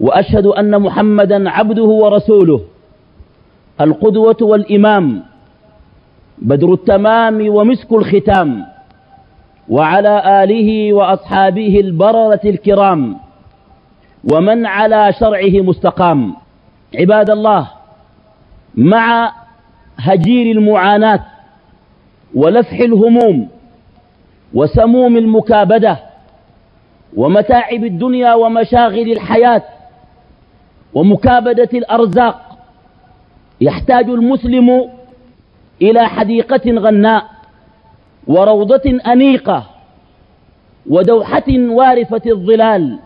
وأشهد أن محمدا عبده ورسوله. القدوة والإمام بدر التمام ومسك الختام وعلى آله وأصحابه البررة الكرام ومن على شرعه مستقام. عباد الله مع هجير المعاناة ولفح الهموم وسموم المكابدة ومتاعب الدنيا ومشاغل الحياة ومكابدة الأرزاق يحتاج المسلم إلى حديقة غناء وروضة أنيقة ودوحة وارفة الظلال.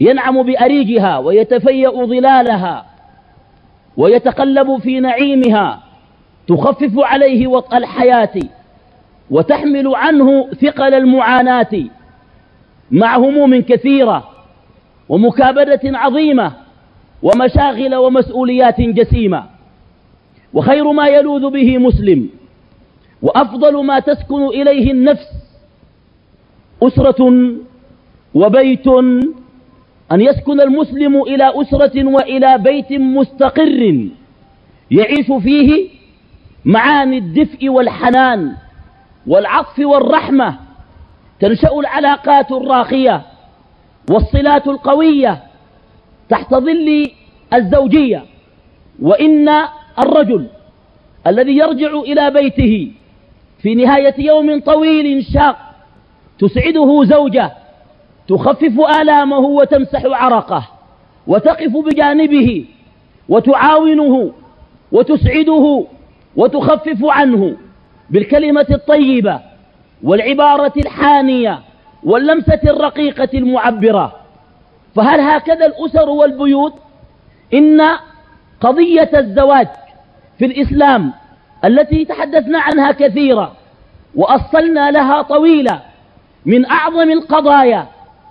ينعم بأريجها ويتفيأ ظلالها ويتقلب في نعيمها تخفف عليه وطأ الحياة وتحمل عنه ثقل المعاناة. مع هموم كثيرة ومكابدة عظيمة ومشاغل ومسؤوليات جسيمة. وخير ما يلوذ به مسلم وأفضل ما تسكن إليه النفس أسرة وبيت أن يسكن المسلم إلى أسرة وإلى بيت مستقر يعيش فيه معاني الدفء والحنان والعطف والرحمة تنشأ العلاقات الراقية والصلات القوية تحت ظل الزوجية وإن الرجل الذي يرجع إلى بيته في نهاية يوم طويل شاق تسعده زوجة تخفف آلامه وتمسح عرقه وتقف بجانبه وتعاونه وتسعده وتخفف عنه بالكلمة الطيبة والعبارة الحانية واللمسة الرقيقة المعبرة. فهل هكذا الأسر والبيوت؟ إن قضية الزواج في الإسلام التي تحدثنا عنها كثيرا وأصلنا لها طويلة من أعظم القضايا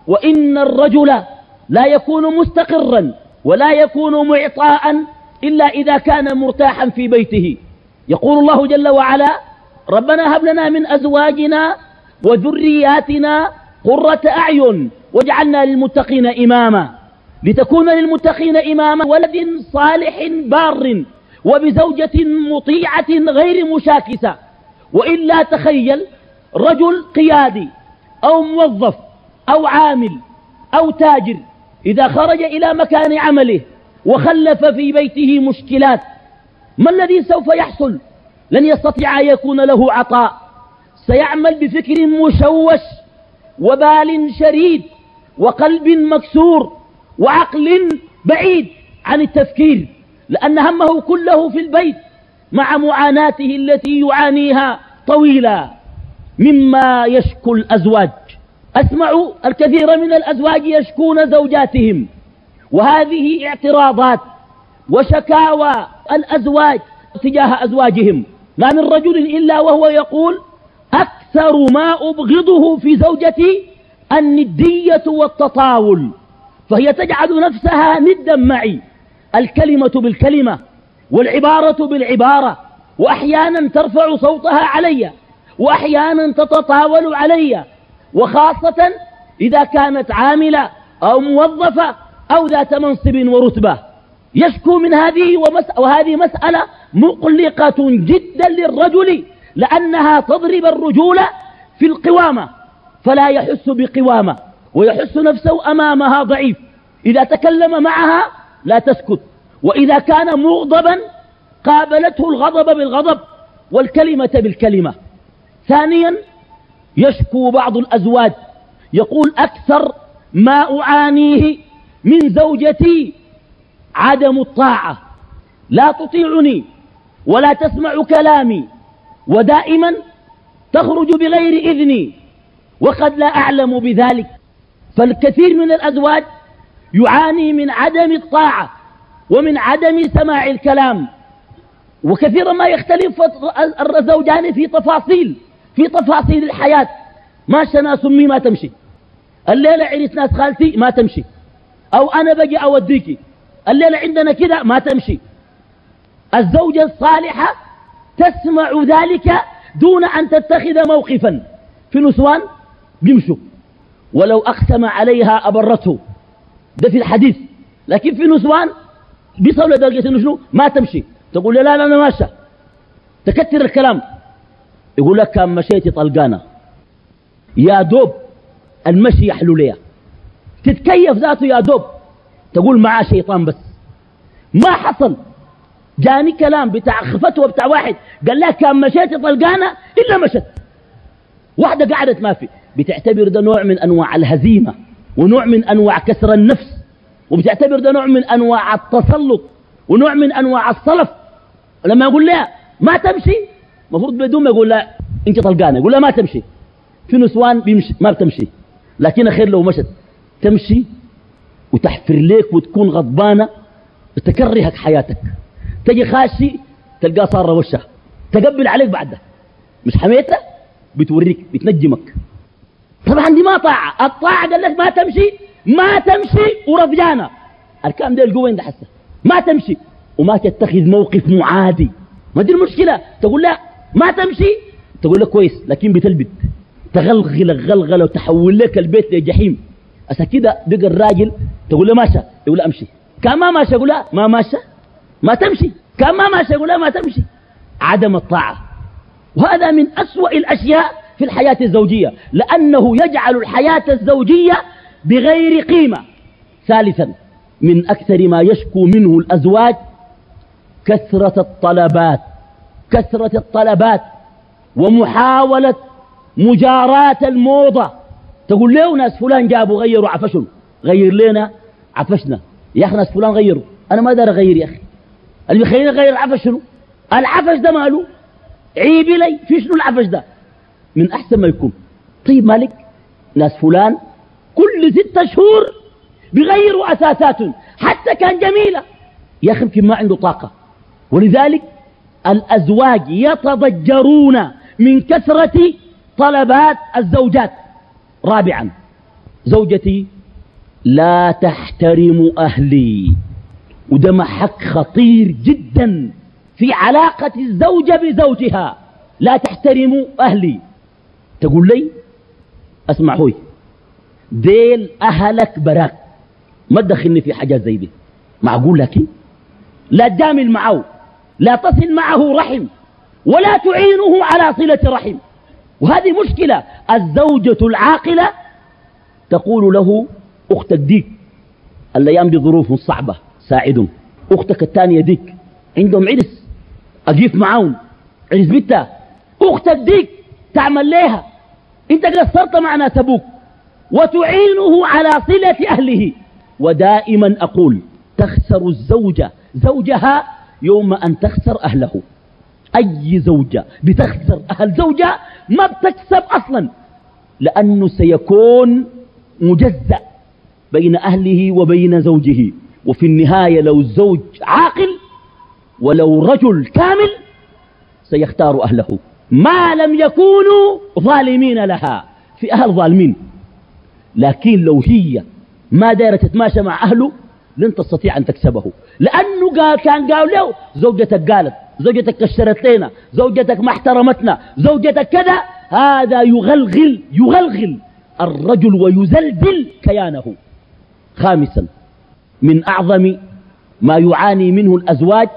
وإن الرجل لا يكون مستقرا ولا يكون معطاء إلا إذا كان مرتاحا في بيته. يقول الله جل وعلا ربنا هب لنا من أزواجنا وذرياتنا قرة أعين واجعلنا للمتقين إماما لتكون للمتقين إماما ولد صالح بار وبزوجة مطيعة غير مشاكسة وإلا تخيل رجل قيادي أو موظف أو عامل أو تاجر إذا خرج إلى مكان عمله وخلف في بيته مشكلات ما الذي سوف يحصل؟ لن يستطيع أن يكون له عطاء. سيعمل بفكر مشوش وبال شريد وقلب مكسور وعقل بعيد عن التفكير لأن همه كله في البيت مع معاناته التي يعانيها طويلا. مما يشكو الأزواج. أسمع الكثير من الأزواج يشكون زوجاتهم. وهذه اعتراضات وشكاوى الأزواج تجاه أزواجهم. ما من رجل إلا وهو يقول أكثر ما أبغضه في زوجتي الندية والتطاول فهي تجعل نفسها ندا معي. الكلمة بالكلمة والعبارة بالعبارة وأحيانا ترفع صوتها علي وأحيانا تتطاول علي وخاصة إذا كانت عاملة أو موظفة أو ذات منصب ورتبة. يشكو من هذه وهذه مسألة مقلقة جدا للرجل لأنها تضرب الرجول في القوامة فلا يحس بقوامة ويحس نفسه أمامها ضعيف. إذا تكلم معها لا تسكت. وإذا كان مغضبا قابلته الغضب بالغضب والكلمة بالكلمة. ثانيا يشكو بعض الأزواج. يقول أكثر ما أعانيه من زوجتي عدم الطاعة. لا تطيعني ولا تسمع كلامي. ودائما تخرج بغير إذني وقد لا أعلم بذلك. فالكثير من الأزواج يعاني من عدم الطاعة ومن عدم سماع الكلام. وكثيرا ما يختلف الزوجان في تفاصيل في تفاصيل الحياة. ماشى ناس أمي ما تمشي. الليلة عرس ناس خالتي ما تمشي. أو أنا بجي أوديكي. الليلة عندنا كده ما تمشي. الزوجة الصالحة تسمع ذلك دون أن تتخذ موقفا. في نسوان بيمشوا. ولو أقسم عليها أبرته. ده في الحديث. لكن في نسوان بيصلوا لدرجة إنه شنو؟ ما تمشي. تقول لا لا أنا ماشى تكتر الكلام. يقول لك كان مشيتي طلقانة. يا دوب المشي يحلو ليها تتكيف ذاته يا دوب. تقول معاه شيطان بس. ما حصل. جاني كلام بتاع فتوى بتاع واحد. قال لها كان مشيتي طلقانة إلا مشت. واحدة قعدت ما في. بتعتبر ده نوع من أنواع الهزيمة ونوع من أنواع كسر النفس وبتعتبر ده نوع من أنواع التسلط ونوع من أنواع الصلف. لما يقول لها ما تمشي؟ المفروض بدون ما يقول لها أنت طلقانة. يقول لها ما تمشي. في نسوان بيمشي ما بتمشي. لكن خير لو مشت تمشي وتحفر ليك وتكون غضبانة وتكرهك حياتك. تجي خاشي تلقاه صار وشها تقبل عليك بعدها مش حميتها بتوريك بتنجمك طبعا دي ما طاعة. الطاعة قال لك ما تمشي ما تمشي ورفجانة. الكلام ده القوة عند حسه ما تمشي. وما تتخذ موقف معادي. ما دي المشكلة. تقول لا ما تمشي. تقول لك كويس لكن بتلبد. تغلغل غلغلة وتحول لك البيت لجحيم. أسا كده بقى الراجل تقول له ماشى يقول له أمشي. كان ما ماشى يقول لا ما ماشى ما تمشي. كان ما ماشى يقول لا ما تمشي. عدم الطاعة. وهذا من أسوأ الأشياء في الحياة الزوجية لأنه يجعل الحياة الزوجية بغير قيمة. ثالثا من أكثر ما يشكو منه الأزواج كثرة الطلبات. كثرة الطلبات ومحاولة مجاراة الموضة. تقول له ناس فلان جابوا غيروا عفشهم؟ غير لنا عفشنا. يا أخي ناس فلان غيروا. أنا ما دار أغير يا أخي. اللي بيخليني أغير العفش شنو؟ العفش ده ماله؟ عيبي لي في شنو العفش ده؟ من أحسن ما يكون. طيب مالك؟ ناس فلان كل ستة شهور بيغيروا أساساتهم. حتى كان جميلة. يا أخي يمكن ما عنده طاقة. ولذلك الأزواج يتضجرون من كثرة طلبات الزوجات. رابعا زوجتي لا تحترم أهلي. وده محك خطير جدا في علاقة الزوجة بزوجها. لا تحترم أهلي. تقول لي؟ هوي. ديل أهلك براك. ما تدخلني في حاجات زي دي. معقول لكن؟ لا تجامل معه. لا تصل معه رحم. ولا تعينه على صلة رحم. وهذه مشكلة. الزوجة العاقلة تقول له أختك ديك الأيام دي ظروف صعبة. ساعدهم أختك الثانية ديك. عندهم عرس. أجيف معاهم. عرس بنتها أختك ديك تعمل ليها. أنت قصرت مع ناس أبوك. وتعينه على صلة أهله. ودائما أقول تخسر الزوجة زوجها يوم أن تخسر أهله. أي زوجة بتخسر أهل زوجها ما بتكسب أصلا. لأنه سيكون مجزأ بين أهله وبين زوجه. وفي النهاية لو الزوج عاقل ولو رجل كامل سيختار أهله. ما لم يكونوا ظالمين لها. في أهل ظالمين. لكن لو هي ما دايرة تتماشى مع أهله لن تستطيع أن تكسبه. لأنه قال كان قال له زوجتك قالت زوجتك كشرت لنا زوجتك ما احترمتنا زوجتك كذا. هذا يغلغل يغلغل الرجل ويزلزل كيانه. خامسا من أعظم ما يعاني منه الأزواج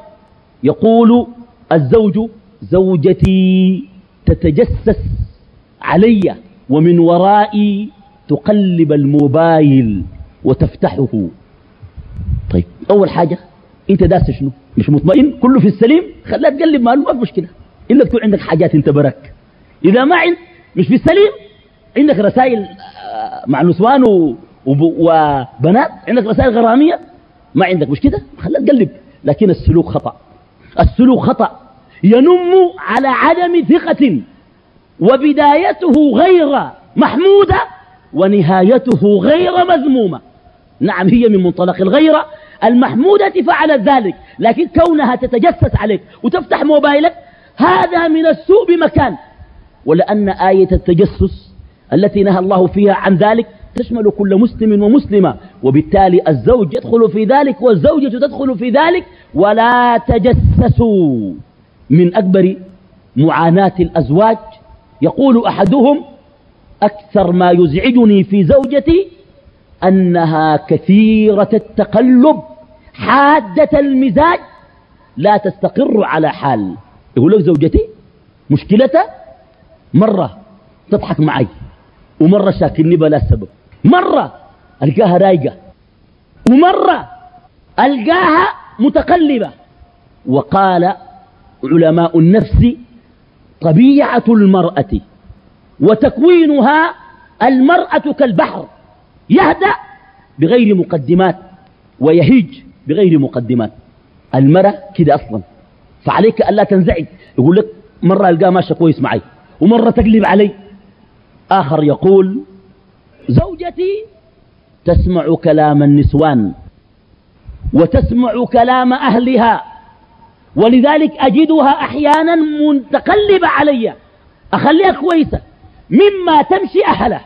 يقول الزوج زوجتي تتجسس علي ومن ورائي تقلب الموبايل وتفتحه. طيب أول حاجة أنت داس شنو؟ مش مطمئن؟ كله في السليم؟ خليها تقلب ماله ما في مشكلة. إلا تكون عندك حاجات أنت برك إذا ما عند مش في السليم عندك رسائل آه، مع نسوان وبنات عندك رسائل غرامية؟ ما عندك مش كده خليها تقلب. لكن السلوك خطأ. السلوك خطأ. ينم على عدم ثقة وبدايته غير محمودة ونهايته غير مذمومة. نعم هي من منطلق الغيرة. المحمودة فعلت ذلك لكن كونها تتجسس عليك وتفتح موبايلك هذا من السوء بمكان. ولأن آية التجسس التي نهى الله فيها عن ذلك تشمل كل مسلم ومسلمة وبالتالي الزوج يدخل في ذلك والزوجة تدخل في ذلك ولا تجسسوا من أكبر معاناة الأزواج. يقول أحدهم أكثر ما يزعجني في زوجتي أنها كثيرة التقلب حادة المزاج لا تستقر على حال. يقول لك زوجتي مشكلتها مرة تضحك معي ومرة شاكلني بلا سبب. مرة ألقاها رايقة ومرة ألقاها متقلبة. وقال علماء النفس طبيعة المرأة وتكوينها المرأة كالبحر يهدأ بغير مقدمات ويهيج بغير مقدمات. المرأة كده أصلا. فعليك ألا تنزعج. يقول لك مرة ألقاه ماشي كويس معي ومرة تقلب علي. آخر يقول زوجتي تسمع كلام النسوان وتسمع كلام أهلها ولذلك أجدها أحيانا متقلبة علي أخليها كويسة مما تمشي أهله.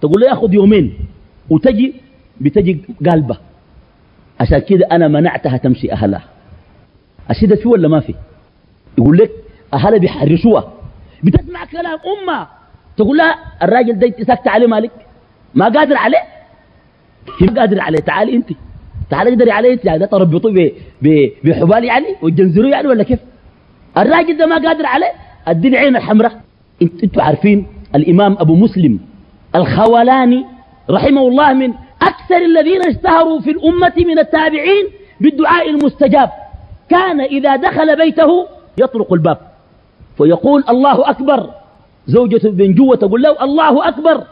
تقول له ياخذ يومين وتجي بتجي قلبه. عشان كده أنا منعتها تمشي أهلها. أشدت في ولا ما في؟ يقول لك أهلها بيحرشوها. بتسمع كلام أمها. تقول لها الراجل ده انت ساكت عليه مالك؟ ما قادر عليه؟ ما قادر عليه؟ تعالي انت. تعالي اقدري عليه. انت يعني ده تربطوه بحبال يعني وتجنزروه يعني ولا كيف؟ الراجل ده ما قادر عليه؟ ادي العين الحمراء. أنتوا انت عارفين الامام ابو مسلم الخولاني رحمه الله من أكثر الذين اشتهروا في الامة من التابعين بالدعاء المستجاب. كان اذا دخل بيته يطرق الباب. فيقول الله أكبر. زوجته بن جوة تقول له الله أكبر.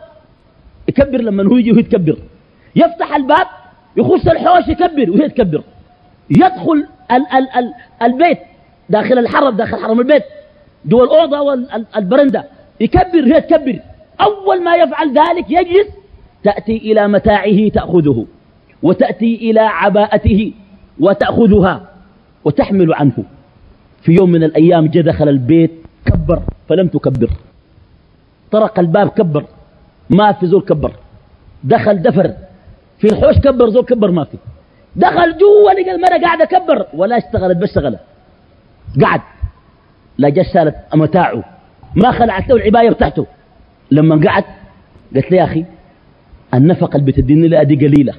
يكبر لما هو يجي وهي تكبر يفتح الباب يخش الحوش يكبر وهي تكبر يدخل ال ال ال البيت داخل الحرم داخل حرم البيت. جوا الأوضة والبرندة يكبر وهي تكبر أول ما يفعل ذلك يجلس تأتي إلى متاعه تأخذه وتأتي إلى عباءته وتأخذها وتحمل عنه. في يوم من الأيام جاء دخل البيت كبر فلم تكبر. طرق الباب كبر. ما في زول كبر. دخل دفر. في الحوش كبر زول كبر ما في. دخل جوا لقى المرة قاعدة كبر. ولا اشتغلت بس اشتغلت قعد. لا جا سالت متاعه ما خلعت له العباية بتاعته. لما قعد قالت لي يا أخي النفقة اللي بتديني لها دي قليلة.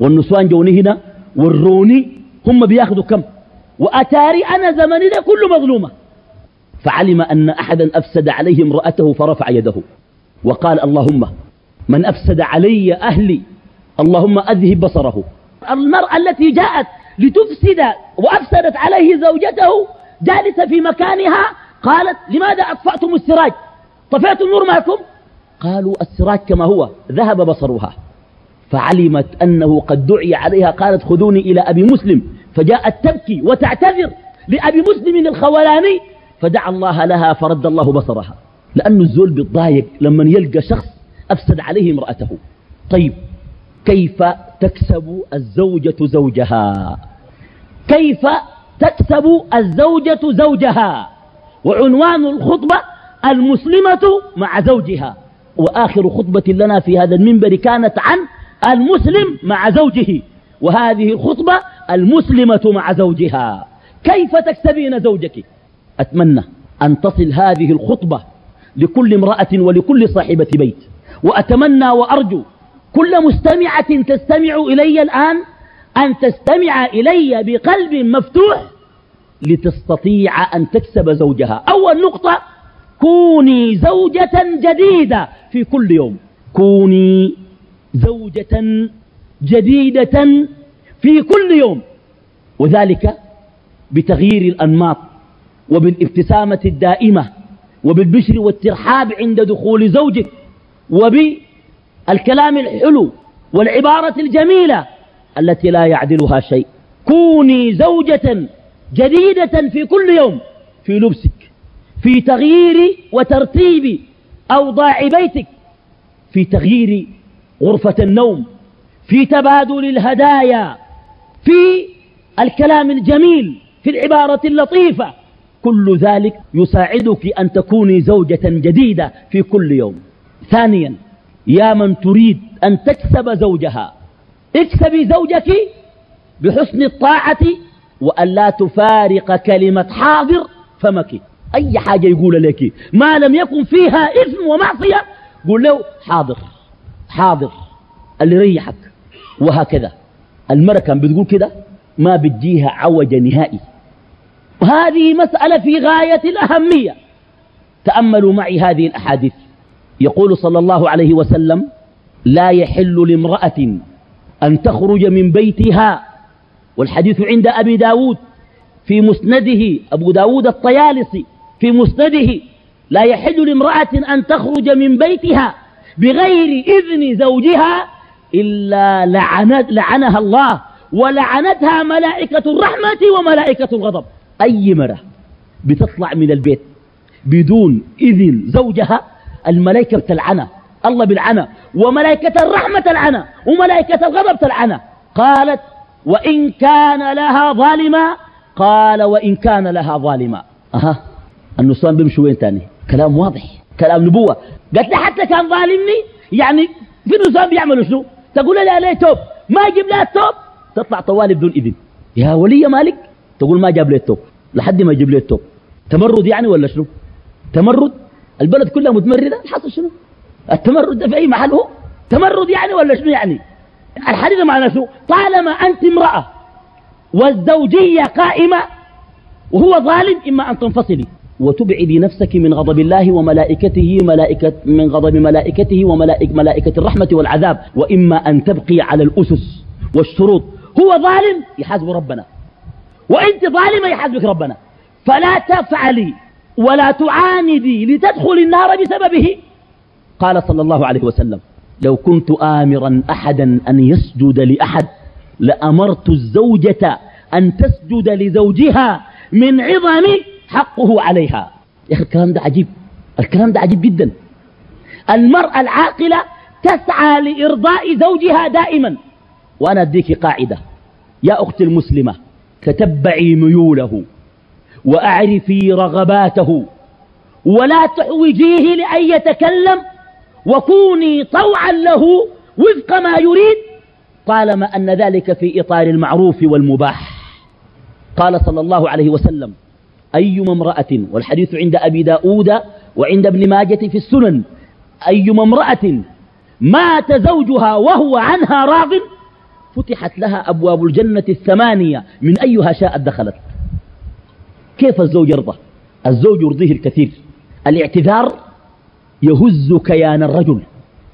والنسوان جوني هنا وروني هم بياخذوا كم. وأتاري أنا زمني ده كله مظلومة. فعلم أن أحدا أفسد عليه امرأته فرفع يده. وقال اللهم من أفسد علي أهلي اللهم أذهب بصره. المرأة التي جاءت لتفسد وأفسدت عليه زوجته جالسة في مكانها قالت لماذا أطفأتم السراج؟ طفئت النور معكم قالوا السراج كما هو ذهب بصرها. فعلمت أنه قد دعي عليها قالت خذوني إلى أبي مسلم. فجاءت تبكي وتعتذر لأبي مسلم الخولاني فدعا الله لها فرد الله بصرها. لأنه الزول بيتضايق لما يلقى شخص أفسد عليه امرأته. طيب كيف تكسب الزوجة زوجها؟ كيف تكسب الزوجة زوجها؟ وعنوان الخطبة المسلمة مع زوجها. وآخر خطبة لنا في هذا المنبر كانت عن المسلم مع زوجه. وهذه الخطبة المسلمة مع زوجها. كيف تكسبين زوجك؟ أتمنى أن تصل هذه الخطبة لكل امرأة ولكل صاحبة بيت. وأتمنى وأرجو كل مستمعة تستمع إلي الآن أن تستمع إلي بقلب مفتوح لتستطيع أن تكسب زوجها. أول نقطة كوني زوجة جديدة في كل يوم. كوني زوجة جديدة في كل يوم. وذلك بتغيير الأنماط وبالابتسامة الدائمة. وبالبشر والترحاب عند دخول زوجك وبالكلام الحلو والعبارة الجميلة التي لا يعدلها شيء. كوني زوجة جديدة في كل يوم في لبسك في تغيير وترتيب أوضاع بيتك في تغيير غرفة النوم في تبادل الهدايا في الكلام الجميل في العبارة اللطيفة كل ذلك يساعدك أن تكوني زوجة جديدة في كل يوم. ثانيا يا من تريد أن تكسب زوجها. اكسبي زوجك بحسن الطاعة وأن لا تفارق كلمة حاضر فمك. أي حاجة يقول لك ما لم يكن فيها إثم ومعصية قول له حاضر حاضر اللي ريحك وهكذا. المرأة كان بتقول كده ما بديها عوج نهائي. وهذه مسألة في غاية الأهمية. تأملوا معي هذه الأحاديث. يقول صلى الله عليه وسلم لا يحل لامرأة أن تخرج من بيتها. والحديث عند أبي داود في مسنده أبو داود الطيالسي في مسنده لا يحل لامرأة أن تخرج من بيتها بغير إذن زوجها إلا لعنت لعنها الله ولعنتها ملائكة الرحمة وملائكة الغضب. أي مرة بتطلع من البيت بدون إذن زوجها الملائكة تلعنها الله بالعنى وملائكة الرحمة تلعنها وملائكة الغضب تلعنها. قالت وإن كان لها ظالما قال وإن كان لها ظالما أها. النصران بيمشي وين تاني؟ كلام واضح كلام نبوة. قالت لي حتى كان ظالمني؟ يعني في النصران بيعملوا شنو؟ تقول لي عليه توب؟ ما يجيب لها التوب؟ تطلع طوالي بدون إذن. يا ولي مالك؟ تقول ما جاب لي التوب. لحد ما يجيب لي التوب. تمرد يعني ولا شنو؟ تمرد؟ البلد كلها متمردة؟ الحصل شنو؟ التمرد ده في أي محل هو؟ تمرد يعني ولا شنو يعني؟ الحديث معناه شنو؟ طالما أنت امرأة والزوجية قائمة وهو ظالم إما أن تنفصلي. وتبعدي نفسك من غضب الله وملائكته ملائكة من غضب ملائكته وملائكة ملائكة الرحمة والعذاب. وإما أن تبقي على الأسس والشروط. هو ظالم يحاسب ربنا. وانت ظالمة يحاسبك ربنا. فلا تفعلي ولا تعاندي لتدخل النار بسببه. قال صلى الله عليه وسلم لو كنت آمرا أحدا أن يسجد لأحد لأمرت الزوجة أن تسجد لزوجها من عظم حقه عليها. يا أخي الكلام ده عجيب. الكلام ده عجيب جدا. المرأة العاقلة تسعى لإرضاء زوجها دائما. وأنا أديك قاعدة. يا أختي المسلمة تتبعي ميوله وأعرفي رغباته ولا تحوجيه لأن يتكلم وكوني طوعا له وفق ما يريد طالما أن ذلك في إطار المعروف والمباح. قال صلى الله عليه وسلم أيما امرأة والحديث عند أبي داود وعند ابن ماجة في السنن أيما امرأة مات زوجها وهو عنها راض فتحت لها أبواب الجنة الثمانية. من أيها شاءت دخلت. كيف الزوج يرضى؟ الزوج يرضيه الكثير. الاعتذار يهز كيان الرجل.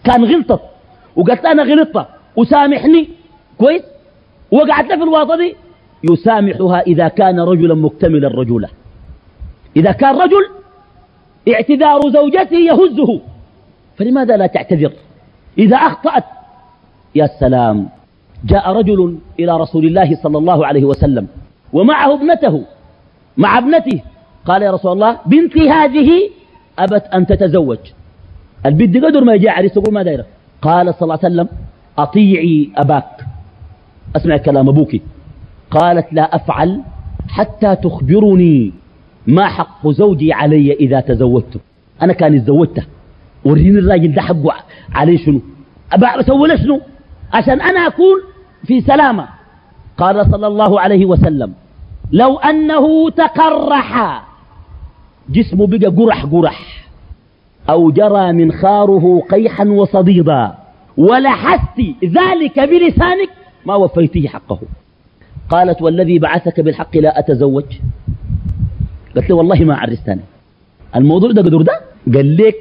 كان غلطت. وقالت أنا غلطت. وسامحني كويس. وقعت له في الواطة دي. يسامحها إذا كان رجلا مكتمل الرجولة إذا كان رجل اعتذار زوجته يهزه. فلماذا لا تعتذر؟ إذا أخطأت. يا سلام. جاء رجل إلى رسول الله صلى الله عليه وسلم ومعه ابنته مع ابنته. قال يا رسول الله بنتي هذه أبت أن تتزوج. البنت قدر ما يجي عريس تقول ما دايرة. قال صلى الله عليه وسلم أطيعي أباك. أسمع كلام أبوك. قالت لا أفعل حتى تخبرني ما حق زوجي علي إذا تزوجته أنا كان اتزوجته وريني الراجل ده حقه عليه شنو؟ أبا أسوي له شنو؟ عشان أنا أكون في سلامة. قال صلى الله عليه وسلم لو أنه تقرح جسمه بقى قرح قرح أو جرى منخاره قيحا وصديدا ولحست ذلك بلسانك ما وفيته حقه. قالت والذي بعثك بالحق لا أتزوج؟ قلت له والله ما عرستني. الموضوع ده قدر ده؟ قال لك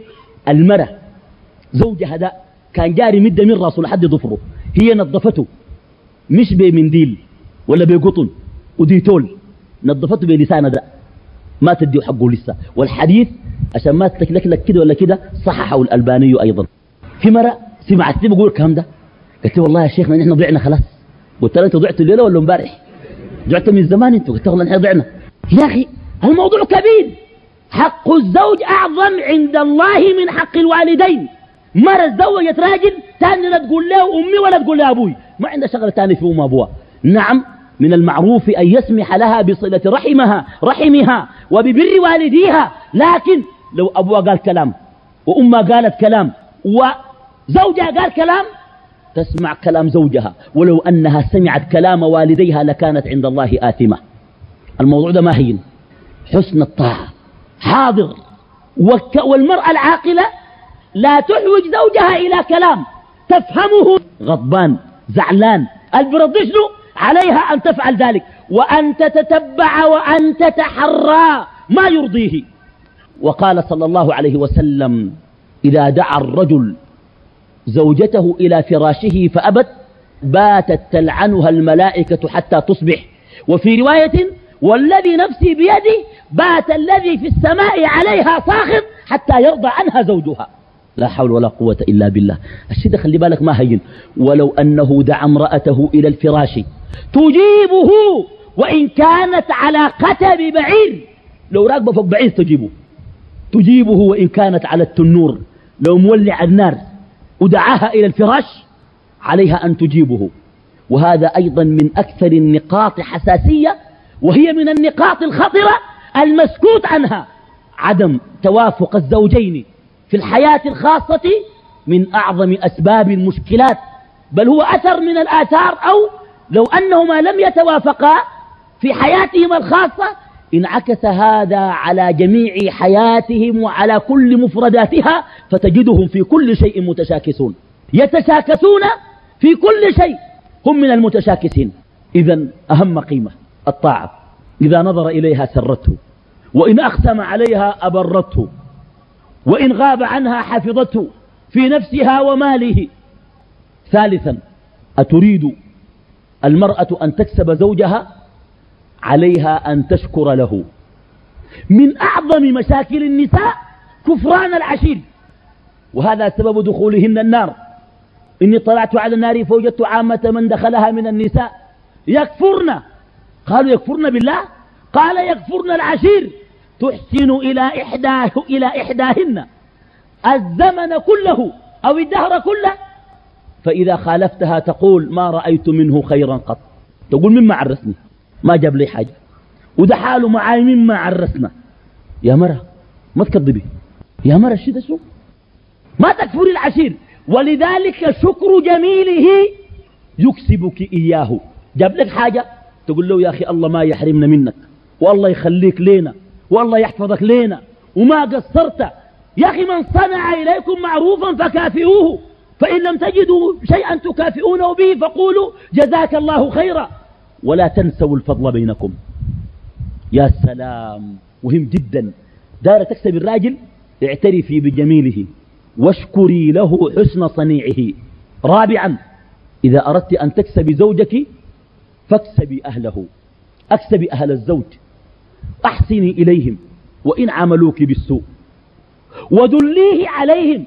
المرة زوجها ده كان جاري مدة من راسه لحد ضفره هي نظفته مش بمنديل ولا بقطن وديتول نظفته بلسانه ده ما تديه حقه لسه. والحديث عشان ما تتلكلك كده ولا كده صححه الألباني أيضا. في مرة سمعت بقول الكلام ده؟ قلت له والله يا شيخنا نحن ضعنا خلاص. قلت له انت ضعت الليلة ولا امبارح؟ ضعت من زمان انت قلت له نحن ضعنا. يا أخي الموضوع كبير. حق الزوج أعظم عند الله من حق الوالدين. مرة تزوجت راجل تاني لا تقول له أمي ولا تقول له أبوي. ما عندها شغلة تاني في أم أبوها. نعم من المعروف أن يسمح لها بصلة رحمها رحمها وببر والديها. لكن لو أبوها قال كلام وأمها قالت كلام وزوجها قال كلام تسمع كلام زوجها. ولو أنها سمعت كلام والديها لكانت عند الله آثمة. الموضوع ده ما هين. حسن الطاعة حاضر. والمرأة العاقلة لا تحوج زوجها إلى كلام تفهمه غضبان زعلان. البردشن عليها أن تفعل ذلك. وأن تتتبع وأن تتحرى ما يرضيه. وقال صلى الله عليه وسلم إذا دعا الرجل زوجته إلى فراشه فأبت باتت تلعنها الملائكة حتى تصبح. وفي رواية والذي نفسي بيده بات الذي في السماء عليها ساخط حتى يرضى عنها زوجها. لا حول ولا قوة إلا بالله. الشيء ده خلي بالك ما هين. ولو أنه دعا امرأته إلى الفراش تجيبه وإن كانت على قتب بعير. لو راكبة فوق بعير تجيبه. تجيبه وإن كانت على التنور. لو مولع النار ودعاها إلى الفراش عليها أن تجيبه. وهذا أيضا من أكثر النقاط حساسية وهي من النقاط الخطرة المسكوت عنها. عدم توافق الزوجين. في الحياة الخاصة من أعظم أسباب المشكلات بل هو أثر من الآثار أو لو أنهما لم يتوافقا في حياتهما الخاصة انعكس هذا على جميع حياتهم وعلى كل مفرداتها فتجدهم في كل شيء متشاكسون. يتشاكسون في كل شيء هم من المتشاكسين. إذا أهم قيمة الطاعة. إذا نظر إليها سرته وإن أقسم عليها أبرته. وإن غاب عنها حفظته في نفسها وماله. ثالثا أتريد المرأة أن تكسب زوجها؟ عليها أن تشكر له. من أعظم مشاكل النساء كفران العشير. وهذا سبب دخولهن النار. إني طلعت على النار فوجدت عامة من دخلها من النساء. يكفرن. قالوا يكفرن بالله؟ قال يكفرن العشير. تحسن إلى إحداه إلى إحداهن. الزمن كله أو الدهر كله. فإذا خالفتها تقول ما رأيت منه خيرا قط. تقول مما عرسني ما جاب لي حاجة. وده حاله معاي مما عرسنا. يا مرة ما تكذبي. يا مرة الشيء ده شو؟ ما تكفري العشير. ولذلك شكر جميله يكسبك إياه. جاب لك حاجة؟ تقول له يا أخي الله ما يحرمنا منك. والله يخليك لينا. والله يحفظك لينا. وما قصرت. يا أخي من صنع إليكم معروفا فكافئوه. فإن لم تجدوا شيئا تكافئونه به فقولوا جزاك الله خيرا. ولا تنسوا الفضل بينكم. يا سلام. مهم جدا. دار تكسب الراجل. اعترفي بجميله. واشكري له حسن صنيعه. رابعا. إذا أردت أن تكسبي زوجك فاكسبي أهله. أكسبي أهل الزوج. أحسني إليهم وإن عملوك بالسوء. ودليه عليهم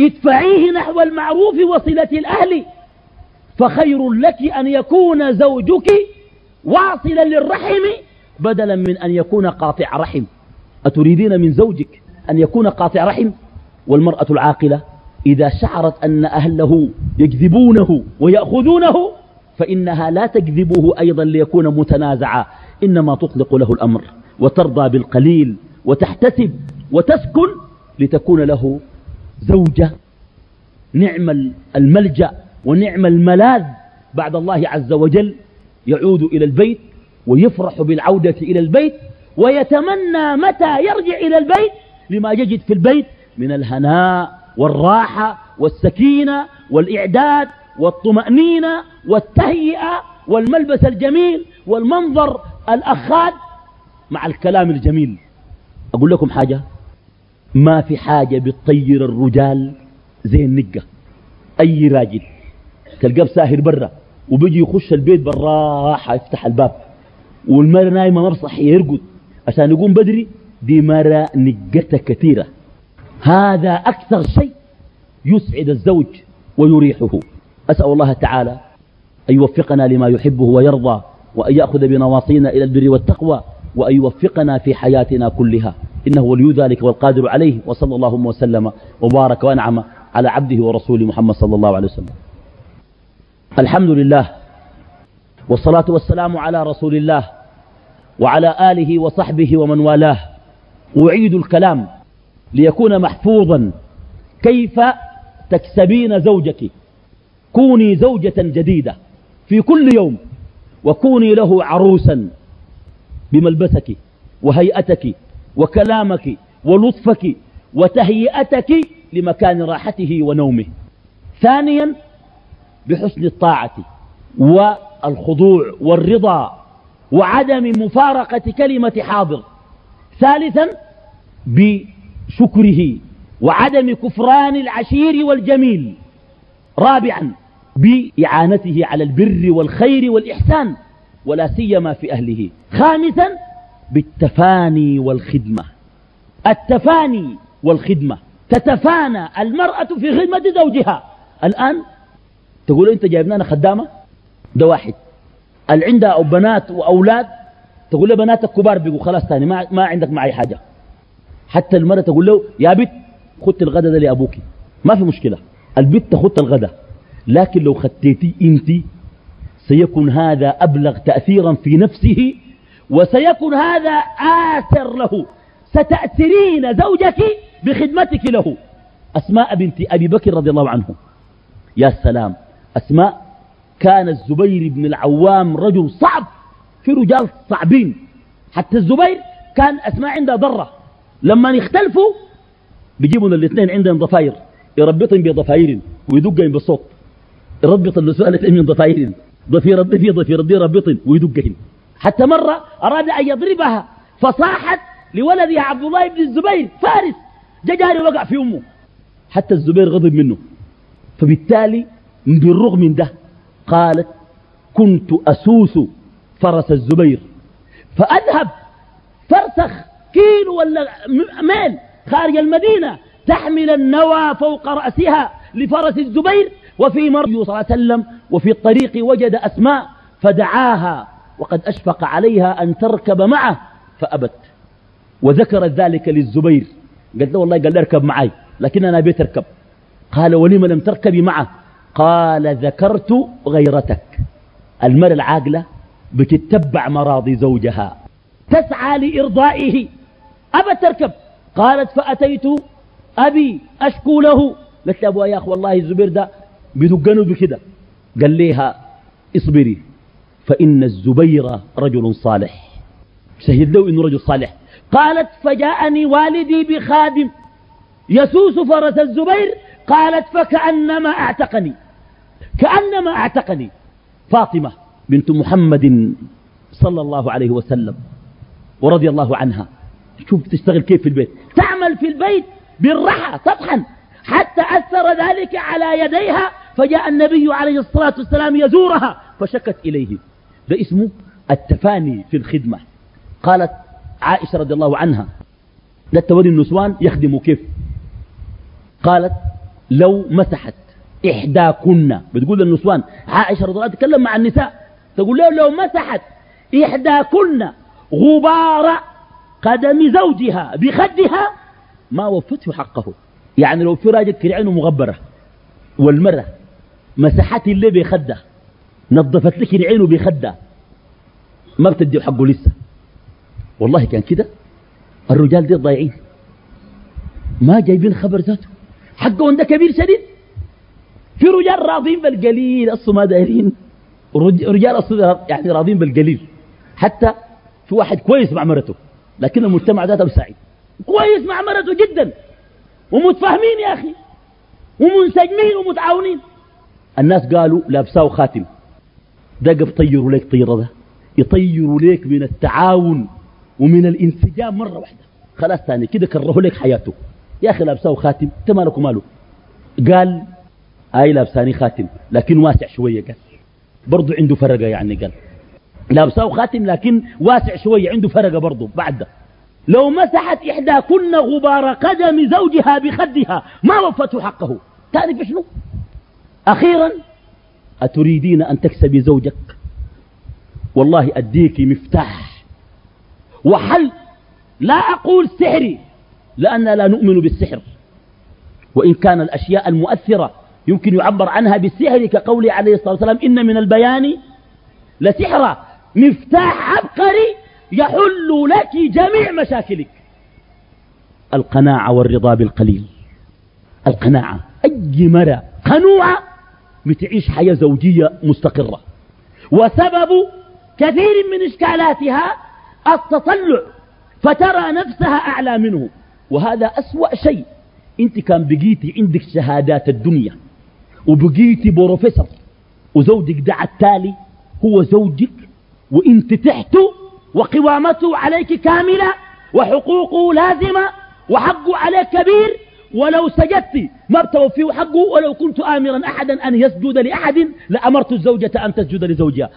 وادفعيه نحو المعروف وصلة الأهل. فخير لك أن يكون زوجك واصلا للرحم بدلا من أن يكون قاطع رحم. أتريدين من زوجك أن يكون قاطع رحم؟ والمرأة العاقلة إذا شعرت أن أهله يجذبونه ويأخذونه فإنها لا تجذبه أيضا ليكون متنازعا إنما تطلق له الأمر وترضى بالقليل وتحتسب وتسكن لتكون له زوجة نعم الملجأ ونعم الملاذ بعد الله عز وجل يعود إلى البيت ويفرح بالعودة إلى البيت ويتمنى متى يرجع إلى البيت لما يجد في البيت من الهناء والراحة والسكينة والإعداد والطمأنينة والتهيئة والملبس الجميل والمنظر الأخاد مع الكلام الجميل. أقول لكم حاجة ما في حاجة بتطير الرجال زي النقة. أي راجل تلقاه ساهر برا وبيجي يخش البيت بالراحة يفتح الباب والمرة نايمة صحية يرقد عشان يقوم بدري دي مرة نقتها كثيرة. هذا أكثر شيء يسعد الزوج ويريحه. أسأل الله تعالى أن يوفقنا لما يحبه ويرضى. وأن يأخذ بنواصينا إلى البر والتقوى وأن يوفقنا في حياتنا كلها. إنه ولي ذلك والقادر عليه. وصلى الله وسلم وبارك وأنعم على عبده ورسوله محمد صلى الله عليه وسلم. الحمد لله والصلاة والسلام على رسول الله وعلى آله وصحبه ومن والاه. أعيد الكلام ليكون محفوظا. كيف تكسبين زوجك؟ كوني زوجة جديدة في كل يوم. وكوني له عروسا بملبسك وهيئتك وكلامك ولطفك وتهيئتك لمكان راحته ونومه. ثانيا بحسن الطاعة والخضوع والرضا وعدم مفارقة كلمة حاضر. ثالثا بشكره وعدم كفران العشير والجميل. رابعا بإعانته على البر والخير والإحسان ولا سيما في أهله. خامسا بالتفاني والخدمة. التفاني والخدمة. تتفانى المرأة في خدمة زوجها. الآن تقول أنت جايب لنا خدامة؟ ده واحد. اللي عندها بنات وأولاد؟ تقول له بناتك كبار بيقوا خلاص تاني ما, ما عندك معي حاجة. حتى المرأة تقول له يا بنت خدت الغدا ده لأبوك. ما في مشكلة. البت خدت الغدا لكن لو خدتيتي انت سيكون هذا أبلغ تأثيرا في نفسه وسيكون هذا آثر له. ستأثرين زوجك بخدمتك له. أسماء بنت أبي بكر رضي الله عنه. يا سلام. أسماء كان الزبير بن العوام رجل صعب في رجال صعبين. حتى الزبير كان أسماء عنده ضرة. لما يختلفوا بيجيبون الاثنين عندهم ضفاير. يربطهم بضفاير ويدقهم بالسوط يربط الاثنين من ضفاير ضفير الضفير ضفير الضفير يربطهم ويدقهم حتى مرة أراد أن يضربها فصاحت لولدها عبد الله بن الزبير فارس. جاري وقع في أمه. حتى الزبير غضب منه. فبالتالي بالرغم من ده قالت كنت أسوس فرس الزبير. فأذهب فرسخ كيلو ولا ميل خارج المدينة تحمل النوى فوق رأسها لفرس الزبير. وفي مر صلى الله عليه وسلم وفي الطريق وجد أسماء فدعاها وقد أشفق عليها أن تركب معه فأبت. وذكرت ذلك للزبير. قالت له والله قال اركب معي لكن أنا بيت أركب. قال ولم لم تركبي معه؟ قال ذكرت غيرتك. المرأة العاقلة بتتبع مراضي زوجها. تسعى لإرضائه. أبت تركب. قالت فأتيت أبي أشكو له. قلت له أبوها يا أخي والله الزبير ده بدقنه بكده. قال ليها اصبري فإن الزبير رجل صالح. شهد له إنه رجل صالح. قالت فجاءني والدي بخادم يسوس فرس الزبير. قالت فكأنما أعتقني كأنما أعتقني فاطمة بنت محمد صلى الله عليه وسلم ورضي الله عنها. شوف تشتغل كيف في البيت. تعمل في البيت بالرحى تطحن حتى أثر ذلك على يديها فجاء النبي عليه الصلاة والسلام يزورها فشكت إليه. ده اسمه التفاني في الخدمة. قالت عائشة رضي الله عنها لا توري النسوان يخدموا كيف؟ قالت لو مسحت إحداكن. بتقول للنسوان عائشة رضي الله عنها تتكلم مع النساء تقول له لو مسحت إحداكن غبار قدم زوجها بخدها ما وفته حقه. يعني لو في راجل كده عينه مغبرة والمرة مسحت اللي بخده نظفت لك عينه بخده ما بتدي حقه لسه. والله كان كده. الرجال دي ضايعين. ما جايبين خبر ذاته. حقهم ده كبير شديد. في رجال راضين بالقليل أصلا ما دايرين. رجال أصلا يعني راضين بالقليل. حتى في واحد كويس مع مرته لكن المجتمع ذاته سعيد. كويس مع مرته جدا. ومتفاهمين يا أخي. ومنسجمين ومتعاونين. الناس قالوا لابساه خاتم. ده طيروا لك طيرة ده يطيروا لك من التعاون ومن الانسجام مرة واحدة. خلاص ثاني كده كرهوا لك حياته. يا أخي لابساه خاتم أنت مالك وماله؟ قال هاي لابساني خاتم لكن واسع شوية قال. برضو عنده فرقة يعني قال. لابساه خاتم لكن واسع شوية عنده فرقة برضو بعد. لو مسحت إحداكن غبار قدم زوجها بخدها ما وفته حقه. تعرف شنو؟ أخيرا أتريدين أن تكسبي زوجك؟ والله أديك مفتاح. وحل لا أقول سحري لأننا لا نؤمن بالسحر. وإن كان الأشياء المؤثرة يمكن يعبر عنها بالسحر كقوله عليه الصلاة والسلام إن من البيان لسحرا مفتاح عبقري يحل لك جميع مشاكلك. القناعة والرضا بالقليل. القناعة أي مرة؟ قنوعة بتعيش حياة زوجية مستقرة. وسبب كثير من إشكالاتها التطلع فترى نفسها أعلى منه. وهذا أسوأ شيء. أنت كان بقيتي عندك شهادات الدنيا وبقيتي بروفيسور وزوجك ده التالي هو زوجك وإنت تحته وقوامته عليك كاملة وحقوقه لازمة وحقه عليك كبير ولو سجدت ما بتوفيه حقه ولو كنت آمرا أحدا أن يسجد لأحد لأمرت الزوجة أن تسجد لزوجها.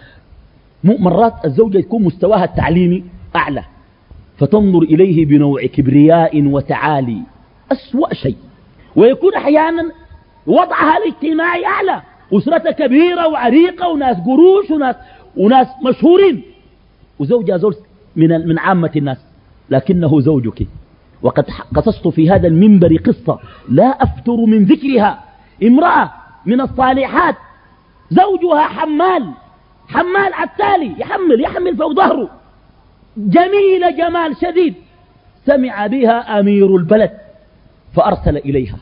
مرات الزوجة يكون مستواها التعليمي أعلى فتنظر إليه بنوع كبرياء وتعالي. أسوأ شيء. ويكون أحيانا وضعها الاجتماعي أعلى. أسرتها كبيرة وعريقة وناس قروش وناس, وناس مشهورين. وزوجها زوج من, من عامة الناس لكنه زوجك. وقد قصصت في هذا المنبر قصة لا أفتر من ذكرها. امرأة من الصالحات زوجها حمال حمال عتالي يحمل يحمل فوق ظهره. جميلة جمال شديد. سمع بها أمير البلد فأرسل إليها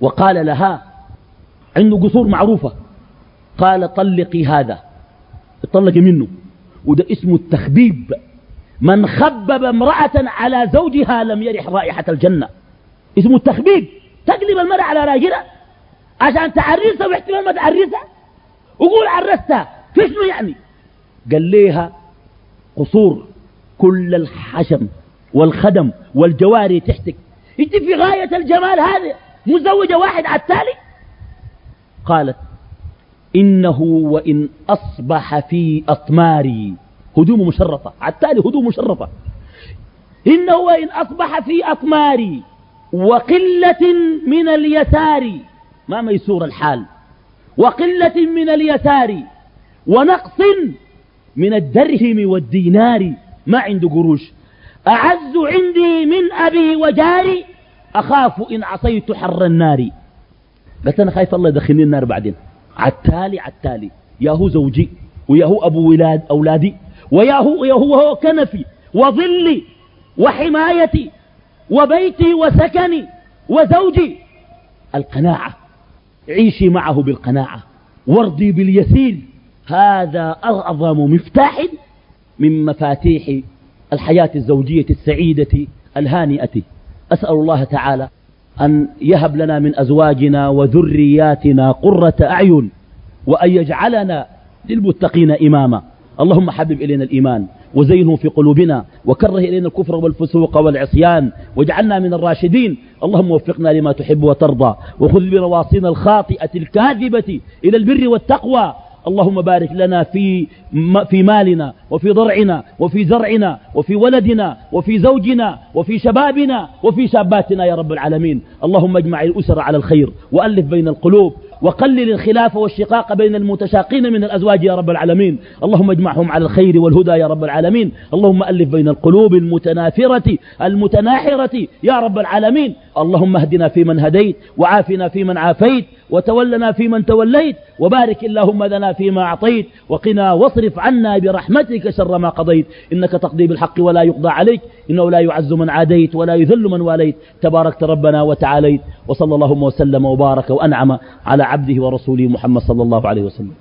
وقال لها عنده قصور معروفة. قال طلقي هذا. اطلقي منه. وده اسمه التخبيب. من خبب امرأة على زوجها لم يرح رائحة الجنة. اسمه التخبيب. تقلب المرأة على راجلها عشان تعرسها واحتمال ما تعرسها وقول عرستها. في شنو يعني؟ قال ليها قصور. كل الحشم والخدم والجواري تحتك. انت في غاية الجمال هذا مزوجة واحد على التالي. قالت إنه وإن أصبح في أطماري. هدوم مشرفة. على التالي هدوم مشرفة. إنه وإن أصبح في أطماري وقلة من اليسار ما ميسور الحال. وقلة من اليسار ونقص من الدرهم والدينار ما عنده قروش. أعز عندي من أبي وجاري أخاف إن عصيت حر النار. قلت أنا خايف الله يدخلني النار بعدين. عالتالي عالتالي. يا هو زوجي ويا هو أبو ولاد أولادي. ويا هو, ويا هو, هو كنفي وظلي وحمايتي وبيتي وسكني وزوجي. القناعة. عيشي معه بالقناعة. وارضي باليسير. هذا أعظم مفتاح من مفاتيح الحياة الزوجية السعيدة الهانئة. أسأل الله تعالى أن يهب لنا من أزواجنا وذرياتنا قرة أعين وأن يجعلنا للمتقين إماما. اللهم حبب إلينا الإيمان وزينه في قلوبنا وكره إلينا الكفر والفسوق والعصيان واجعلنا من الراشدين. اللهم وفقنا لما تحب وترضى وخذ بنواصينا الخاطئة الكاذبة إلى البر والتقوى. اللهم بارك لنا في في مالنا وفي ضرعنا وفي زرعنا وفي ولدنا وفي زوجنا وفي شبابنا وفي شاباتنا يا رب العالمين. اللهم اجمع الأسر على الخير وألف بين القلوب. وقلل الخلاف والشقاق بين المتشاقين من الأزواج يا رب العالمين. اللهم اجمعهم على الخير والهدى يا رب العالمين. اللهم ألف بين القلوب المتنافرة المتناحرة يا رب العالمين. اللهم اهدنا فيمن هديت وعافنا فيمن عافيت وتولنا فيمن توليت وبارك اللهم لنا فيما أعطيت وقنا واصرف عنا برحمتك شر ما قضيت. إنك تقضي بالحق ولا يقضى عليك. إنه لا يعز من عاديت ولا يذل من واليت. تباركت ربنا وتعاليت. وصلى اللهم وسلم وبارك وأنعم على عبده ورسوله محمد صلى الله عليه وسلم.